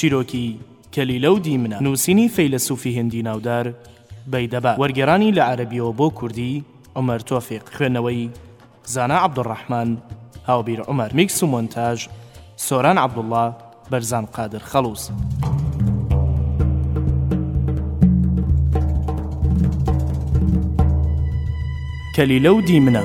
چیرۆکی کەلیلە و دیمنە نووسینی فەیلەسوفی هندی ناودار بەیدەبا وەرگێرانی لە عەربیەوە بۆ کوردی عمر تۆفیق خوێندنەوەی زانا عبدالرحمن هاوبیر عمر میکس و مۆنتاژ سۆران عبدالله بەرزان قادر خەڵوز. کلیلە و دیمنە.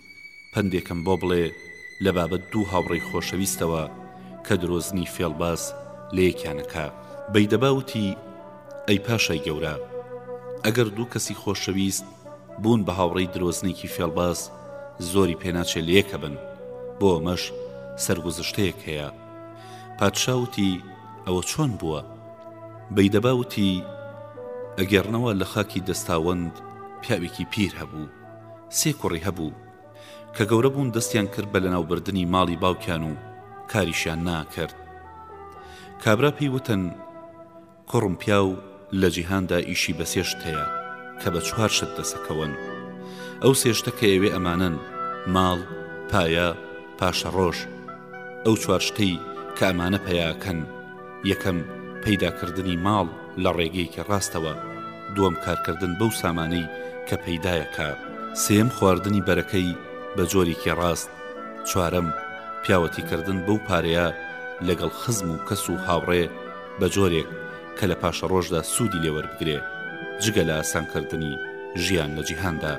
پەندێکم بۆ بڵێ لە بابەت دوو هاوڕێی خۆشەویستەوە کە درۆزنی فێڵباز لە یەکیان ئەکا. بەیدەبا وتی، ئەی پاشای گەورە! ئەگەر دوو کەسی خۆشەویست بوون بە هاوڕێی درۆزنێکی فێڵباز زۆری پێ ناچێ لە یەک ئەبن، بۆ ئەمەش سەرگوزشتەیەک هەیە. پادشا وتی، ئەوە چۆن بووە؟ بەیدەبا وتی، ئەگێڕنەوە لە خاکی دەستاوەند پیاوێکی پیر هەبوو. سێ کوڕی هەبوو. کە گەورە بوون دەستیان کرد بە لەناوبردنی ماڵی باوکیان و کاریشیان ناکرد. کابرا پێی وتن، کوڕم پیاو لە جیهاندا ئیشی بە سێ شت هەیە کە بە چوار شت دەسەکەون. ئەو سێ شتە کە ئەوێ ئەمانەن، ماڵ، پایە، پاشەڕۆژ. ئەو چوار شتەی کە ئەمانە پەیا ئەکەن. یەکەم، پەیداکردنی ماڵ لە ڕێگەیەکی ڕاستەوە، دووەم، کارکردن بەو سامانەی کە پەیدایەکە، سێیەم، خواردنی بەرەکەی بە جۆرێکی ڕاست، چوارەم، پیاوەتیکردن بەو پارەیە لەگەڵ خزم و کەس و هاوڕێ بە جۆرێک کە لە پاشەڕۆژدا سوودی لێ وەربگرێ، جگە لە ئاسانکردنی ژیان لە جیهاندا.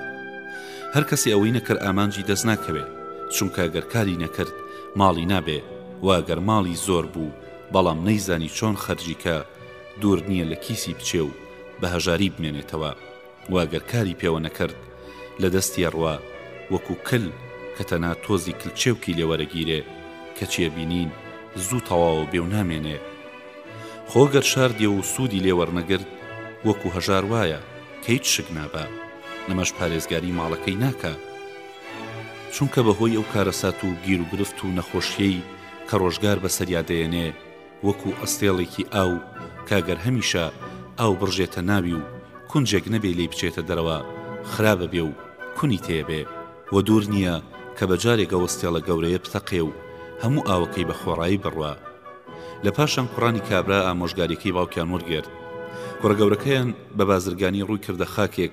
هەر کەسێ ئەوەی نەکرد ئامانجی دەست ناکەوێ، چونکە گەر کاری نەکرد ماڵی نابێ، وە گەر ماڵی زۆر بوو، بەڵام نەیزانی چۆن خەرجی کا دوور نییە لە کیسی بچێ و بە هەژاری بمێنێتەوە وە گەر کاری پێوە نەکرد لە دەستی ئەڕوا وەکو کل کە تەنها تۆزی کلچێوکی لێ وەرەگیرێ کەچی ئەبینین زوو تەواوە بێ و نامێنێ خۆ گەر شاردیەوە و سوودی لێ وەرنەگرت وەکو هەژار وایە کە هیچ شک نابا ئەمەش پارێزگاری ماڵەکەی ناکا چونکە بە هۆی ئەو کارەسات و گیروگرفت و نەخۆشیەی کە ڕۆژگار بەسەریا دەیەنێ وەکو ئەستێڵێکی ئاو کە ئەگەر هەمیشە ئاو بڕژێتە ناوی و کونجێک نەبێ لێی بچێتە دەرەوە خرابە بێ و کونی تێ بێ و دوور نییە کە بە جارێک ئەو ئەستێڵە گەورەیە بتەقێ و هەموو ئاوەکەی بە خۆڕایی بڕوا لە پاشان کوڕانی کابرا ئامۆژگاریەکەی باوکیان وەرگرت کوڕە گەورەکەیان بە بازرگانی ڕووی کردە خاکێک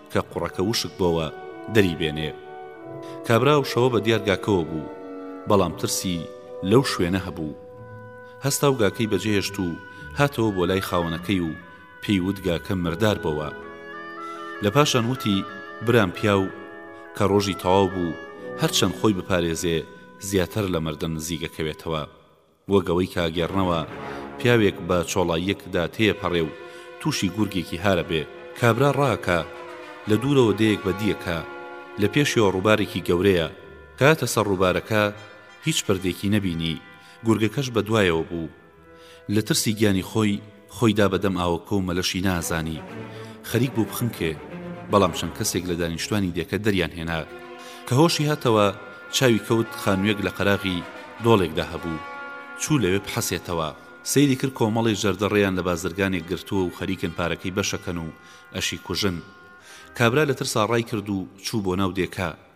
کە قوڕەکە وشک بۆوە دەری بێنێ. کابرا و شەوە بە دیار گاکەوە بوو، بەڵام ترسی لەو شوێنە هەبوو. هەستا و گاکەی بەجێهێشت و هاتەوە بۆ لای خاوەنەکەی و پێی وت گاکە مردار بۆوە. لە پاشان وتی برام پیاو کە ڕۆژی تەواو بوو هەرچەند خۆی بپارێزێ زیاتر لە مردن نزیک ئەکەوێتەوە. وەک ئەوەی کە ئەگێڕنەوە پیاوێک بە چۆڵاییەک دا تێیەپەڕێ و تووشی گورگێکی هار ئەبێ. کابرا ڕائەکا، لە دوورەوە دێیەک بەدی ئەکا. لە پێشیەوە ڕووبارێکی گەورەیە. کە هاتە سەر ڕووبارەکە، هیچ پردێکی نەبینی. گورگەکەش بە دوایەوە بوو. لە ترسی گیانی خۆی. خۆی دا بە دەم ئاوەکۆ و مەلەشی نازانی خەریک بوو بخنکێ، بەڵام چەند کەسێک لە دانیشتوانی دێکە دەریان هێنا. کە هۆشی هاتەوە، چاوی کەوت خانوویەک لە قەراغی دۆڵێکدا هەبوو، چوو لەوێ بحەسێتەوە. سەیری کرد کۆمەڵێ جەردە ڕێیان لە بازرگانێک گرتووە و خەریکن پارەکەی بەشەکەن و ئەشی کوژن. کابرا لە ترسا ڕای کرد و چوو بۆ ناو دێکە.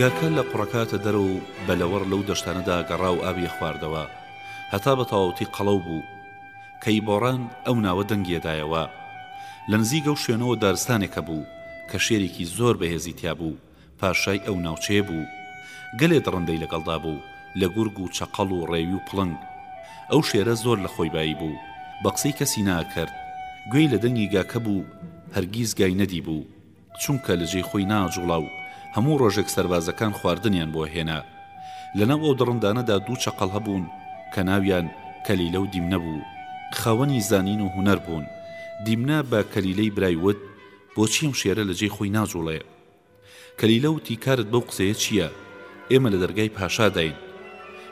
گاکە لە قوڕە کاتە دەرە و بە لەوەڕ لەو دەشتانەدا گەڕا و ئاویە خواردەوە هەتا بە تەواوەتی قەڵەو بوو کەی بۆڕان ئەو ناوە دەنگیە دایەوە لە نزیک ئەو شوێنەوە دارستانێکە بوو کە شێرێکی زۆر بەهێزی تیا بوو پاشای ئەو ناوچەیە بوو. گەلێ دڕندەی لەگەڵدا بوو، لە گورگ و چەقەڵ و ڕێوی و پڵنگ. ئەو شێرە زۆر لە خۆی بایی بوو، بە قسەی کەسی ناکرد، گوێی لە دەنگی گاکە بوو، هەرگیز گای نەدیبوو، چونکە لە جێی خۆی ناجووڵا و هەموو ڕۆژێک سەربازەکان خواردنیان بۆ ئەهێنا. لەناو ئەو دڕندانەدا دوو چەقەڵ هەبوون کە ناویان کەلیلە و دیمنە بوو. خاوەنی زانین و هونەر بوون. دیمنە بە کەلیلەی برای وت، بۆچی ئەم شێرە لە جێی خۆی ناجووڵێ؟ کەلیلە وتی کارت بەو قسەیە چییە؟ ئێمە لە دەرگای پاشاداین.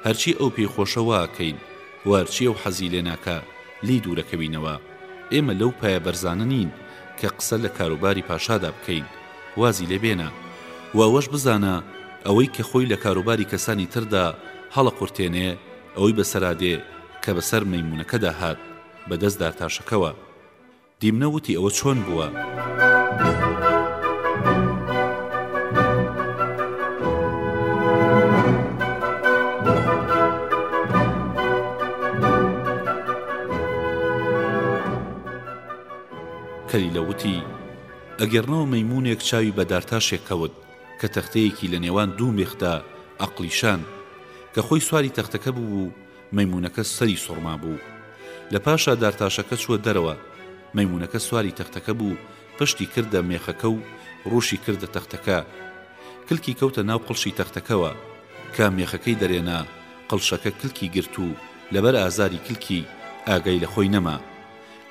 هەرچی ئەو پێی خۆشە وا ئەکەین و هەرچی ئەو حەزی لێ ناکا لێی دوورەکەوینەوە. ئێمە لەو پایە بەرزانە نین کە قسە لە کاروباری پاشادا بکەین. وازی لێ بێنە. و ئەوەش بزانە، ئەوەی کە خۆی لە کاروباری کەسانی تردا هەڵەقورتێنێ، ئەوەی بەسەرا دێ کە بەسەر مەیموونەکەدا هات، بە دەست دارتاشەکەوە. دیمنە وتی ئەوە چۆن بووە؟ کەلیلە وتی ئەگێڕنەوە مەیموونێک چاوی بە دارتاشێک کەوت کە تەختەیەکی لە نێوان دوو مێخدا ئەقڵیشاند کە خۆی سواری تەختەکە بوو و مەیموونەکە سەری سوڕمابوو. لە پاشا دارتاشەکە چووە دەرەوە. مەیموونەکە سواری تەختەکە بوو، پشتی کردە مێخەکە و ڕووشی کردە تەختەکە. کلکی کەوتە ناو قڵشی تەختەکەوە. کە مێخەکەی دەرێنا، قڵشەکە کلکی گرت و لەبەر ئازاری کلکی، ئاگای لە خۆی نەما.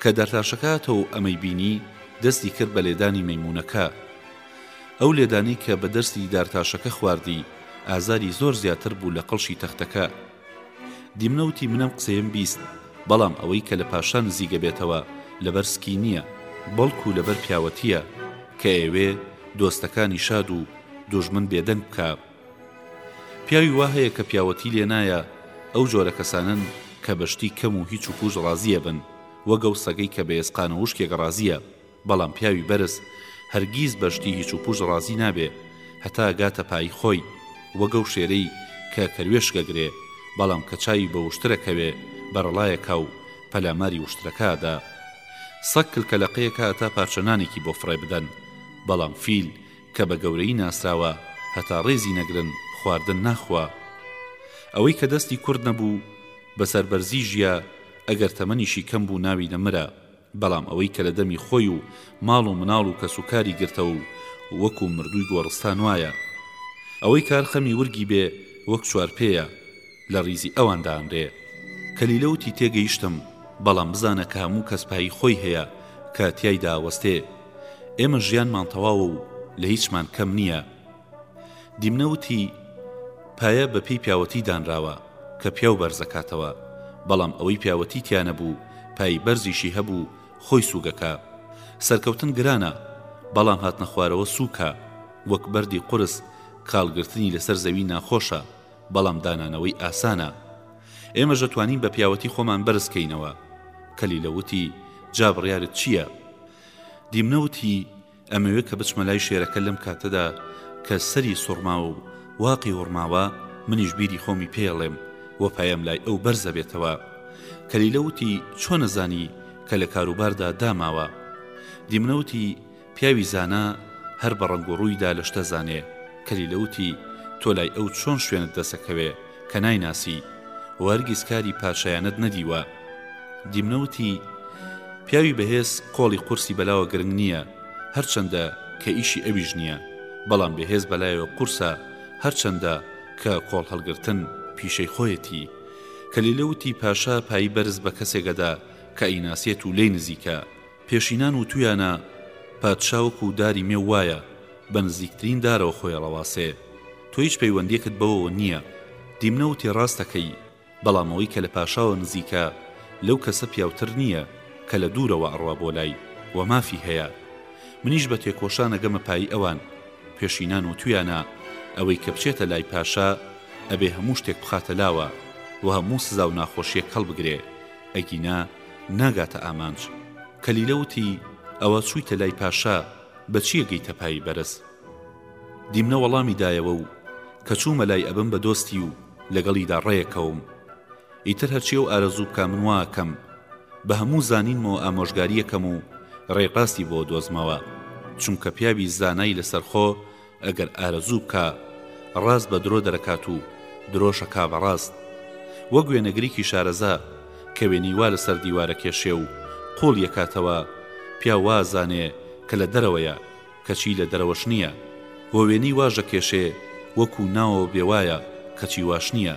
کە دارتاشەکە هاتەوە و ئەمەی بینی، دەستی کرد بە لێدانی مەیموونەکە. ئەو لێدانەی کە بە دەستی دارتاشەکە خواردی، ئازاری زۆر زیاتر بوو لە قڵشی تەختەکە. دیمنە وتی منم قسەیم بیست بەڵام ئەوەی کە لە پاشا نزیگە بێتەوە لەبەر سکی نییە بەڵکو لەبەر پیاوەتیە کە ئەوێ دۆستەکانی شاد و دوژمن بێدەنگ بکە پیاوی وا هەیە کە پیاوەتی لێ نایە ئەو جۆرە کەسانن کە بەشتی کەم و هیچ و پوش ڕازیە بن وەگەڵ سەگەی کە بەێسقانە وشکێک ڕازیە بەڵام پیاوی بەرز هەرگیز بە شتی هیچ و پوچ ڕازی نابێ هەتا گاتە پایی خۆی، وەک ئەو شێرەی کە کەروێشک ئەگرێ، بەڵام کە چاوی بە وشتر ئەکەوێ بەرەڵایە کا و پەلاماری وشترەکە ئەدا. سەگ کلکەلەقەیە کا هەتا پارچە نانێکی بۆ فڕێ بدەن، بەڵام فیل کە بە گەورەیی ناسراوە هەتا ڕێزی نەگرن خواردن ناخوا. ئەوەی کە دەستی کورت نەبوو بە سەربەرزی ژیا، ئەگەر تەمەنیشی کەم بوو ناوی نەمرە. بەڵام ئەوەی کە لە دەمی خۆی و ماڵ و مناڵ و کەس و کاری گرتەوە و وەکوو مردووی گۆڕستان وایە. ئەوەی کار خەمی ورگی بێ وەک چوار پێیە، لە ڕیزی ئەوان دانرێ. کەلیلە وتی تێگەیشتم، بەڵام بزانە کە هەموو کەس پایی خۆی هەیە کە تیایدا ئەوەستێ. ئێمە ژیانمان تەواوە و لە هیچمان کەم نییە. دیمنە وتی، پایە بە پێی پیاوەتی دانراوە کە پیاو بەرزەکاتەوە، بەڵام ئەوەی پیاوەتی تیا نەبوو پایی بەرزیشی هەبوو خۆی سووکەکا. سەرکەوتن گرانە، بەڵام هاتنە خوارەوە سووکە، وەک بەردی قورس، کاڵگرتنی لەسەر زەوی ناخۆشە، بەڵام دانانەوەی ئاسانە. ئێمەش دەتوانین بە پیاوەتی خۆمان بەرز کەینەوە. کەلیلە وتی، جا بڕیارت چییە؟ دیمنە وتی، ئەمەوێ کە بچمە لای شێرەکە لەم کاتەدا کە سەری سوڕماوە و واقی وڕماوە منیش بیری خۆمی پێڵێم و پایم لای ئەو بەرزە بێتەوە کەلیلە وتی چۆنە زانی کە لە کاروباردا داماوە دیمنەوتی پیاوی زانا هەر بە ڕەنگ و ڕوویدا لە شتە زانێ کەلیلەوتی تۆ لای ئەو چۆن شوێنت دەسەکەوێ کە نایناسی و هەرگیز کاری پاشایانەت نەدیوە. دیمنە وتی، پیاوی بەهێز قۆڵی قورسی بەلاوە گرنگ نییە، هەرچەندە کە ئیشی ئەویش نییە، بەڵام بێهێز بەلایەوە قورسە، هەرچەندە کە قۆڵ هەڵگرتن پیشەی خۆیەتی. کەلیلە وتی، پاشا پایی بەرز بە کەسێک ئەدا کە ئەیناسێت و لێی نزیکە، پێشینان وتویانە پادشا وەکو داری مێو وایە بە نزیکترین دارەوە خۆی ئەڕەواسێ، تۆ هیچ پەیوەندیەکت بەوەوە نیە، دیمنە وتی ڕاستەکەی، بەڵام ئەوەی کە لە پاشاوە نزیکە لەو کەسە پیاوتر نیە کە لە دوورەوە ئەڕوا بۆ لای و مافی هەیە. منیش بە تێکۆشان ئەگەمە پایی ئەوان. پێشینان وتویانە ئەوەی کە بچێتە لای پاشا ئەبێ هەموو شتێک بخاتە لاوە و هەموو سزاو ناخۆشیەک هەڵبگرێ ئەگینا، ناگاتە ئامانج. کەلیلە وتی، ئەوە چوویتە لای پاشا، بە چی ئەگەیتە پایی بەرز؟ دیمنە وەڵامی دایەوە و کە چوومە لای ئەبم بە دۆستی و لەگەڵیدا ڕێکەوم. ئیتر هەرچی ئەو ئارەزوو بکا من وا ئەکەم. بە هەموو زانینمەوە ئامۆژگاری ئەکەم و ڕێی ڕاستی بۆ ئەدۆزمەوە. چونکە پیاوی زانای لەسەرخۆ ئەگەر ئارەزوو بکا ڕاست بە درۆ دەرەکات و درۆش ئەکا بە ڕاست. وەک وێنەگریکی شارەزا کە وێنەی وا لە سەر دیوار ئەکێشێ و قوڵی ئەکاتەوە، پیاو وا ئەزانێ کە لە دەرەوەیە کەچی لە دەرەوەش نییە، و وێنەی واش ئەکێشێ وەکوو ناوەوە بێ وایە کەچی واش نییە.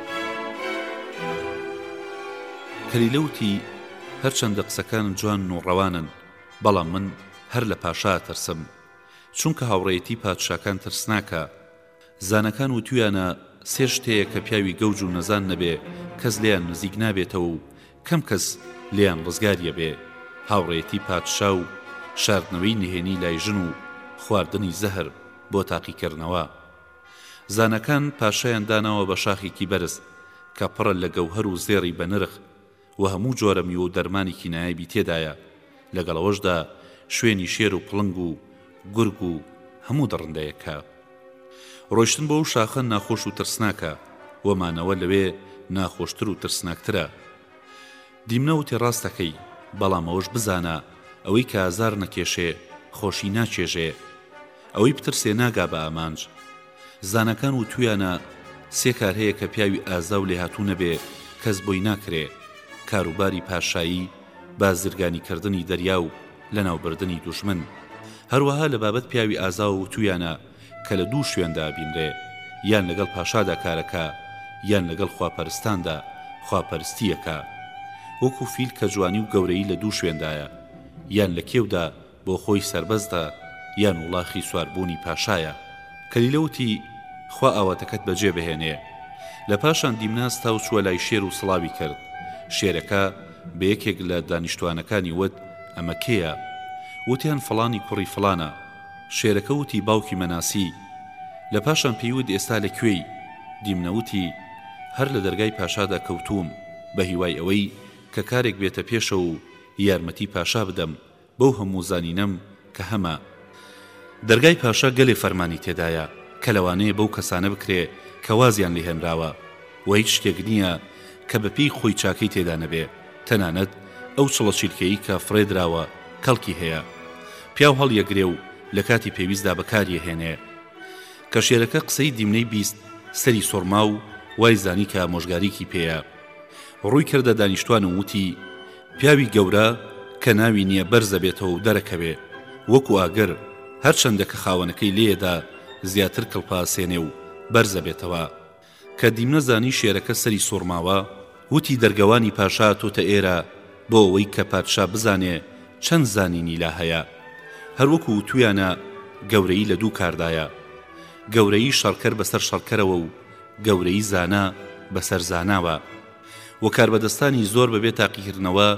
کەلیلە وتی، هەرچەندە قسەکانت جوانن و ڕەوانن، بەڵام من هەر لە پاشا ئەترسم، چونکە هاوڕێیەتی پادشاکان ترسناکە. زانەکان وتویانە سێ شت هەیە کە پیاوی گەوج و نەزان نەبێ کەس لێیان نزیک نابێتەوە و کەم کەس لێیان ڕزگار یەبێ، هاوڕێیەتی پادشا و شاردنەوەی نهێنی لای ژن و خواردنی زەهر بۆ تاقیکردنەوە. زانەکان پاشایان داناوە بە شاخێکی بەرز کە پڕە لە گەوهەر و زێڕی بە نرخ و هەموو جۆرە میوە و دەرمانێکی نایابی تێدایە، لەگەڵ ئەوەشدا شوێنی شێر و پڵنگ و گورگ و هەموو دڕندەیەکە. ڕۆیشتن بۆ ئەو شاخە ناخۆش و ترسناکە و مانەوە لەوێ ناخۆشتر و ترسناکترە. دیمنە وتی ڕاستەکەی، بەڵام ئەوەش بزانە، ئەوەی کە ئازار نەکێشێ، خۆشی ناچێژێ. ئەوەی بترسێ ناگا بە ئامانج. زاناکان وتوویانە، سێ کار هەیە کە پیاوی ئازا و لێهاتوو نەبێ، کەس بۆی ناکرێ، کاروباری پاشایی، بازرگانیکردنی دەریا و لەناوبردنی دوژمن. هەروەها لە بابەت پیاوی ئازاوە وتوویانە، کە لە دوو شوێندا ئەبینرێ، یان لەگەڵ پاشادا کارەکا، یان لەگەڵ خواپەرستاندا خواپەرستی ئەکا. وەکوو فیل کە جوانی و گەورەیی لە دوو شوێندایە، یان لە کێودا بۆ خۆی سەربەستە، یان وڵاخی سواربوونی پاشایە. کەلیلە وتی، خوا ئاواتەکەت بەجێ بهێنێ. لە پاشان دیمنا ستا و چووە لای شێر و سڵاوی کرد. شێرەکە بە یەکێک لە دانیشتووانەکانی وت، ئەمە کێیە؟ وتیان فڵانی کوڕی فڵانە. شێرەکە وتی باوکی مەناسی لە پاشان پێی وت ئێستا لە کوێی؟ دیمنە وتی هەر لە دەرگای پاشادا کەوتووم بە هیوای ئەوەی کە کارێک بێتە پێشەوە و یارمەتی پاشا بدەم بەو هەموو زانینەم کە هەمە دەرگای پاشا گەلێ فەرمانی تێدایە کە لەوانەیە بەو کەسانە بکرێ کە وازیان لێ هێنراوە. و هیچ شتێک نییە کە بە پێی خۆی چاکەی تێدا نەبێ، تەنانەت ئەو چڵەچیلکەیی کە فڕێ دراوە کەڵکی هەیە. پیاو هەڵیەگرێ و لە کاتی پێویستدا بە کاریە هێنێ. کەشێرەکە قسەی دیمنەی بیست، سەری سوڕما و وای زانی کە ئامۆژگاریکی پێیە. ڕووی کردە دانیشتوان و وتی، پیاوی گەورە کە ناوی نییە بەرز ئەبێتەوە و دەرەکەوێ وەکوو ئاگر، هەرچەندە کە خاوەنەکەی لێیەدا زیاتر کڵپە ئەسێنێ و بەرز ئەبێتەوە. کە دیمنە زانی شێرەکە سەری سوڕماوە، وتی دەرگەوانی پاشا هاتۆتە ئێرە بۆ ئەوەی کە پادشا بزانێ چەند زانینی لا هەیە. هەر وەکو وتویانە گەورەیی لە دوو کاردایە. گەورەیی شەڕکەر بە سەر شەڕکەرەوە و گەورەیی زانا بە سەر زاناوە. وە کاربەدەستانی زۆر بە بێ تاقیکردنەوە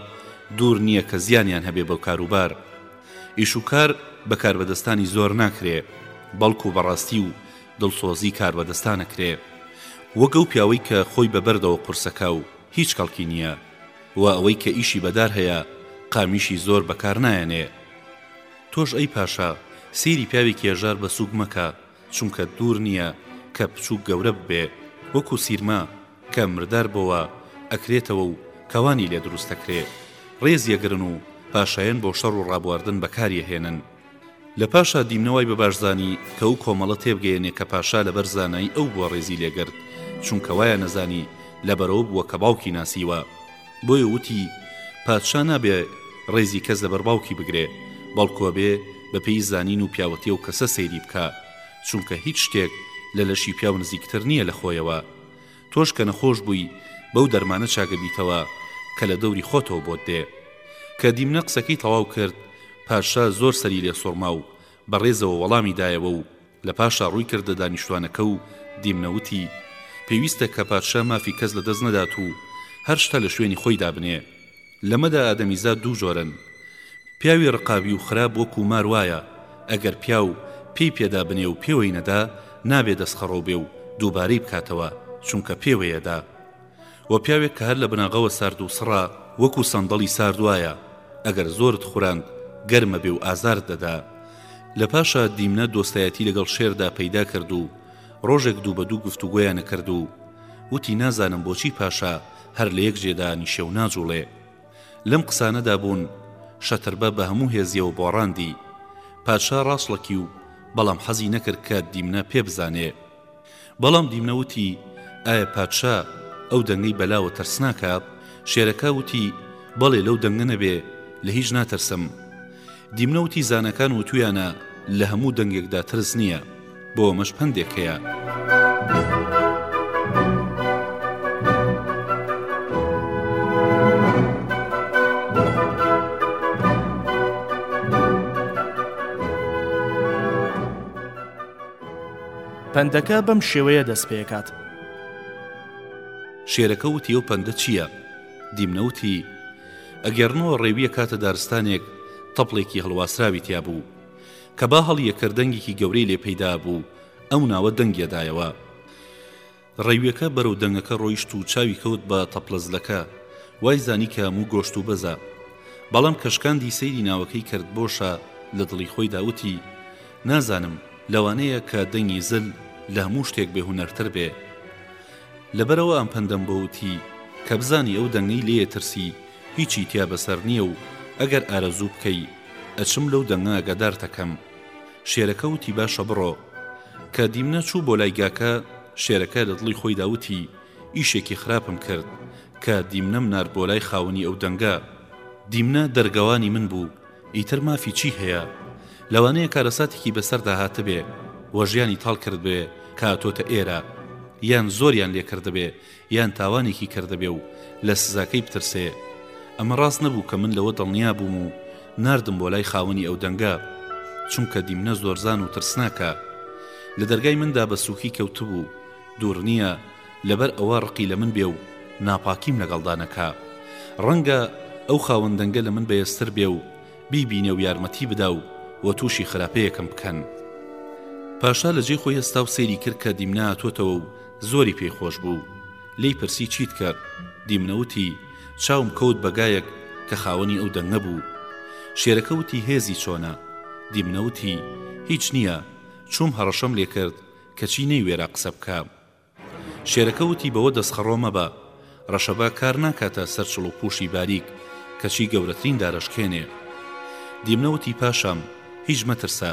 دوور نییە کە زیانیان هەبێ بە کاروبار. ئیش و کار بە کاربەدەستانی زۆر ناکرێ بەڵکو بە ڕاستی و دڵسۆزی کاربەدەستان ئەکرێ وەک ئەو پیاوەی کە خۆی بە بەردەوە قورسەکا و هیچ کەڵکی نییە و ئەوەی کە ئیشی بە دار هەیە قامیشی زۆر بە کار نایەنێ. تۆش ئەی پاشا سەیری پیاوێکی هەژار بە سووک مەکە چونکە دوور نییە کە پچووک گەورە ببێ وەکوو سیرمە کە مردار بۆوە ئەکرێتەوە و کەوانی لێ دروست ئەکرێ. ڕێزی ئەگرن و پاشایان بۆ شەڕ و ڕابواردن بە کاری ئەهێنن. لە پاشا دیمنە وای بە باش زانی کە ئەو کۆمەڵە تێبگەیەنێ کە پاشا لە بەر زانایی ئەو بووە ڕێزی لێ گرت، چونکە وایان نەزانی لە بەرەو بووە کە باوکی ناسیوە. بۆیە وتی، پادشا نابێ ڕێزی کەس لە بەر باوکی بگرێ، بەڵکو ئەبێ بە پێی زانین و پیاوەتی ئەو کەسە سەیری بکا، چونکە هیچ شتێک لە لەشی پیاو نزیکتر نییە لە خۆیەوە. تۆش کە نەخۆش بووی بەو دەرمانە چاک ئەبیتەوە کە لە دەوری خۆتەوە بۆت دێ. کە دیمنە قسەکەی تەواو کرد پادشا زۆر سەری لێ سوڕما و بە ڕێزەوە وەڵامی دایەوە و لە پاشا ڕووی کردە دانیشتوانەکە و دیمنە وتی، پێویستە کە پادشا مافی کەس لە دەست نەدات و هەر شتە لە شوێنی خۆی دابنێ. لەمەدا ئادەمیزاد دوو جۆرەن پیاوی ڕقابی و خراپ وەکو مار وایە ئەگەر پیاو پێی پێدا بنێ و پێوەی نەدا نابێ دەستخەڕۆ بێ و دووبارەی بکاتەوە چونکە پێوەیە دا وە پیاوێک کە هەر لە بناغەوە سارد و سڕە وەکو سەندەڵی سارد وایە ئەگەر زۆرت خوراند گەرمە بێ و ئازارت دەدا لە پاشا دیمنە دۆستایەتی لەگەڵ شێردا پەیدا کرد و ڕۆژێک دوو بە دوو گفتوگۆیان کرد و وتی نازانم بۆچی پاشا هەر لە یەک جێدا نیشێ و ناجووڵێ. لەم قسانەدا بوون، شەتربە بە هەموو هێزیەوە بۆڕاندی. پادشا ڕاچڵەکی و بەڵام حەزی نەکرد کە دیمنە پێ بزانێ. بەڵام دیمنە وتی، ئایا پادشا ئەو دەنگەی بەلاوە ترسناکە؟ شێرەکە وتی، بەڵێ لەو دەنگە نەبێ لە هیچ ناترسم. دیمنە وتیزانەکان وتویانە لە هەموو دەنگێکدا ترس نییە بۆ ئەمەش پندێک هەیە. پەندەکە بەم شێوەیە دەست پێکات شێرەکە وتی و پەندە چییە؟ دیمنەوتی ئەگێڕنەوە ڕێویە کاتە دارستانێک تەپڵێکی هەڵواسراوی تیا بوو کە با هەڵیەکەر دەنگێکی گەورەی لێ پەیدا بوو ئەو ناوە دەنگێ دایەوە ڕێویەکە بەرەو دەنگەکە ڕۆیشت و چاوی کەوت بە تەپڵە زلەکە وای زانی کە موو گۆشت و بەزە بەڵام کەشکاندی سەیری ناوەکەی کرد بۆشە لە دڵی خۆی داوتی نازانم لەوانەیە کە دەنگی زل لە هەموو شتێک بێ هونەرتر بێ لەبەرئەوە ئەم پەندەم بۆ وتی کە بزانی ئەو دەنگەی لێیە ترسی هیچی تیا بەسەر نییە و ئەگەر ئارەزوو بکەی ئەچم لەو دەنگە ئاگادارتەکەم. شێرەکە وتی باشە بڕۆ. کە دیمنە چوو بۆ لای گاکە، شێرەکە لە دڵی خۆیدا وتی ئیشێکی خراپم کرد کە دیمنەم نارد بۆ لای خاوەنی ئەو دەنگە. دیمنە دەرگەوانی من بوو. ئیتر مافی چی هەیە؟ لەوانەیە کارەساتێکی بەسەردا هاتبێ و ژیانی تاڵ کردبێ کە هاتۆتە ئێرە، یان زۆریان لێ کردبێ، یان تاوانێکی کردبێ و لە سزاکەی بترسێ. ئەمە ڕاست نەبوو کە من لەوە دڵنیا بووم و ناردم بۆ لای خاوەنی ئەو دەنگە. چونکە دیمنە زۆرزان و ترسناکە. لە دەرگای مندا بە سووکی کەوتبوو. دوور نییە. لەبەر ئەوە ڕقی لە من بێ و ناپاکیم لەگەڵدا نەکا. ڕەنگە ئەو خاوەن دەنگە لە من بەێزتر بێ و بیبینێ و یارمەتی بدا و و تووشی خراپەیەکم بکەن. پاشا لە جێی خۆی هەستا و سەیری کرد کە دیمنە هاتووەتەوە و زۆری پێی خۆش بوو. لێی پرسی چیت کرد؟ دیمنە وتی، چاوم کەوت بە گایەک کە خاوەنی ئەو دەنگە بوو. شێرەکە وتی هێزی چۆنە؟ دیمنە وتی، هیچ نییە، چووم هەڕەشەم لێ کرد کەچی نەیوێرا قسە بکا. شێرەکە وتی بەوە دەستخەڕۆ مەبە. ڕەشەبا کار ناکاتە سەر چڵ و پووشی باریک، کەچی گەورەترین دارەشکێنێ. دیمنە وتی پاشام، هیچ مەترسە.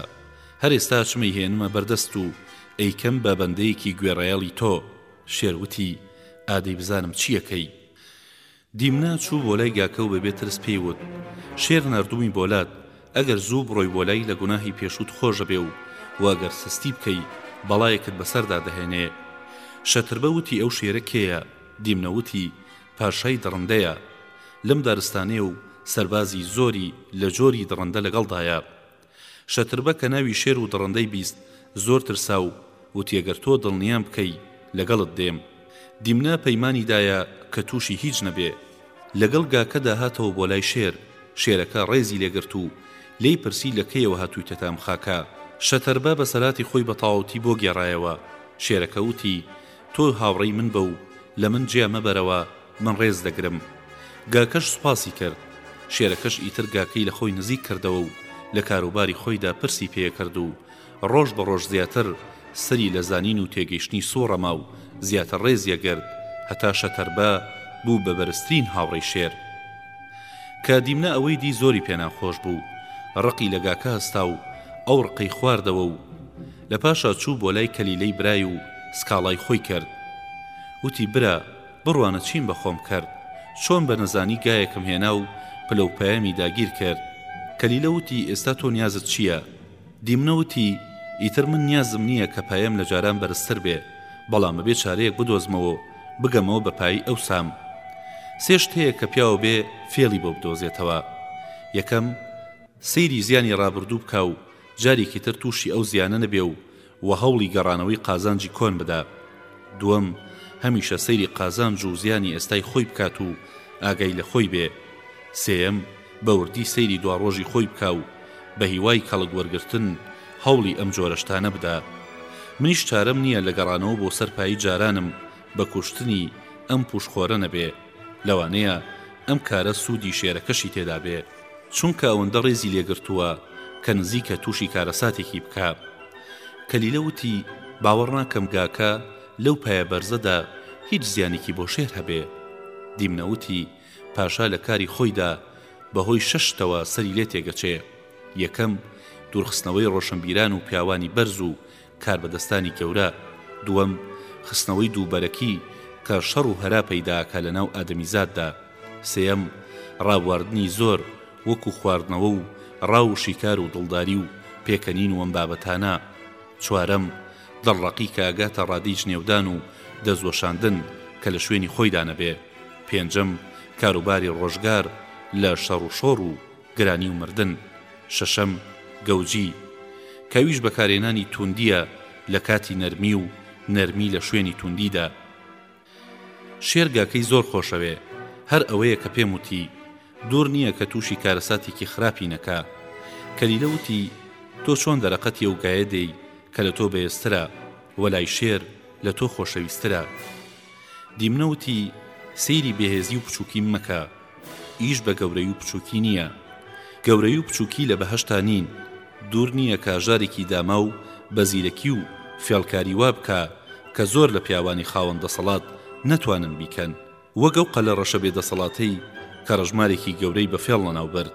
هەر ئێستا ئەچم ئەیهێنمە بەر دەست و ئەیکەم بە بەندەیەکی گوێڕایەڵی تۆ. شێر وتی، ئا دەی بزانم چی ئەکەی. دیمنە چوو بۆ لای گاکە و بە بێ ترس پێی وت، شێر ناردوومی بۆ لات، ئەگەر زوو بڕۆی بۆ لای لە گوناهی پێشووت خۆش ئەبێ و وە گەر سستی بکەی بەڵایەکت بە سەردا دەهێنێ. شەتربە وتی ئەو شێرە کێیە؟ دیمنە وتی پاشای دڕندەیە. لەم دارستانەیە و سەربازی زۆری لە جۆری دڕندە لەگەڵدایە. شەتربە کە ناوی شێر و دڕندەی بیست زۆر ترسا و وتی گەر تۆ دڵنیام بکەی لەگەڵت دێم. دیمنە پەیمانی دایە کە تووشی هیچ نەبێ. لەگەڵ گاکەدا هاتەوە بۆ لای شێر. شێرەکە ڕێزی لێ گرت و لێی پرسی لە کەیەوە هاتوویتەتە ئەم خاکە؟ شەتربە بەسەراتی خۆی بە تەواوتی بۆ گێڕایەوە. شێرەکە وتی، تۆ هاوڕێی من بە و لە من جێ مەبەرەوە، من ڕێز دەگرم. گاکەش سوپاسی کرد. شێرەکەش ئیتر گاکەی لە خۆی نزیک کردەوە و لە کاروباری خۆیدا پرسی پێ کرد و ڕۆژ بە ڕۆژ زیاتر سەری لە زانین و تێگەیشتنی سووڕما و زیاتر ڕێزی ئەگرت هەتا شەتەربە بوو بە بەرزترین هاوڕێی شێر. کە دیمنە ئەوەی دی زۆری پێ ناخۆش بوو. ڕقی لە گاکە هەستا و ئەو ڕقەی خواردەوە و. لە پاشا چوو بۆ لای کەلیلەی برای و سکاڵای خۆی کرد. وتی برا بڕوانە چیم بە خۆم کرد، چۆن بە نەزانی گایەکم هێنا و پلەوپایەمی داگیر کرد. کەلیلە وتی ئێستا تۆ نیازت چییە؟ دیمنە وتی ئیتر من نیازم نییە کە پایەم لە جاران بەرزتر بێ، بەڵام ئەبێ چارەیەک بدۆزمەوە و بگەمەوە بە پایەی ئەوسام. سێ شت هەیە کە پیاو ئەبێ فێڵی بۆ بدۆزێتەوە. یەکەم، سەیری زیانی ڕابردوو بکا و جارێکی تر تووشی ئەو زیانە نەبێ و وە هەوڵی گەڕانەوەی قازانجی کۆن بدا. دووەم، هەمیشە سەیری قازانج و زیانی ئێستای خۆی بکات و ئاگای لە خۆی بێ. سێیەم، بە وردی سەیری دواڕۆژی خۆی بکا و بە هیوای کەڵک وەرگرتن هەوڵی ئەم جۆرە شتانە بدا. منیش چارەم نییە لە گەڕانەوە بۆ سەر پایی جارانم بە کوشتنی ئەم پووشخۆرە نەبێ. لەوانەیە ئەم کارە سوودی شێرەکەشی تێدابێ چونکە ئەوەندە ڕێزی لێگرتووە کە نزیکە تووشی کارەساتێکی بکە کەلیلە وتی باوەڕ ناکەم گاکە لەو پایە بەرزەدا هیچ زیانێکی بۆ شێر هەبێ دیمنەوتی پاشا لە کاری خۆیدا بەهۆی شەشتەوە سەری لێ تێگەچێ یەکەم دوورخستنەوەی ڕۆشنبیران و پیاوانی بەرز و کاربەدەستانی گەورە، دووەم، خستنەوەی دووبەرەکی، کە شەڕ و هەرا پەیدا ئەکا لە ناو ئادەمیزاددا، سێیەم، ڕابواردنی زۆر، وەکوو خواردنەوە و ڕاو و شیکار و دڵداری و پێکەنین و ئەم بابەتانە، چوارەم، دڵڕەقی کە ئەگاتە ڕادەی جنێودان و دەستوەشاندن کە لە شوێنی خۆیدا نەبێ، پێنجەم، کاروباری ڕۆژگار لە شەڕوشۆڕ و. گرانی و مردن. شەشەم، گەوجی، کە ئەویش بەکارهێنانی تووندییە لە کاتی نەرمی و نەرمی لە شوێنی تووندیدا. شێر گاکەی زۆر خۆشەوێ، هەر ئەوەیە کە پێم وتی، دوور نییە کە تووشی کارەساتێکی خراپی نەکا. کەلیلە وتی، تۆ چۆن دەرەقەتی ئەو گایە دێی کە لە تۆ بەێزترە و لای شێر لە تۆ خۆشەویسترە؟ دیمنە وتی، سەیری بێهێزی و پچووکیم مەکە. ئیش بە گەورەی و پچوکی نییە گەورەی و پچوکی لە بەهەشتا نین دوور نییە کاژارێکی داماو بە زیرەکی و فێڵکاری وا بکا کە زۆر لە پیاوانی خاوەن دەسەڵات نەتوانن بیکەن وەک ئەو قەلە ڕەشە بێ دەسەڵاتەی کە ڕەشمارێکی گەورەی بە فێڵ لەناو برد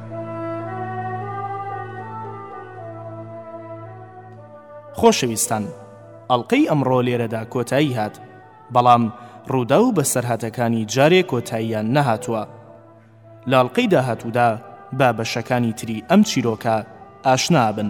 خۆشەویستان ئەڵلقەی ئەمڕۆ لێرەدا کۆتایی هات بەڵام ڕوودا و بەسەرهاتەکانی جارێ کۆتاییان نەهاتووە لاڵقەی داهاتوودا با بەشەکانی تری ئەم چیرۆکە ئاشنابن.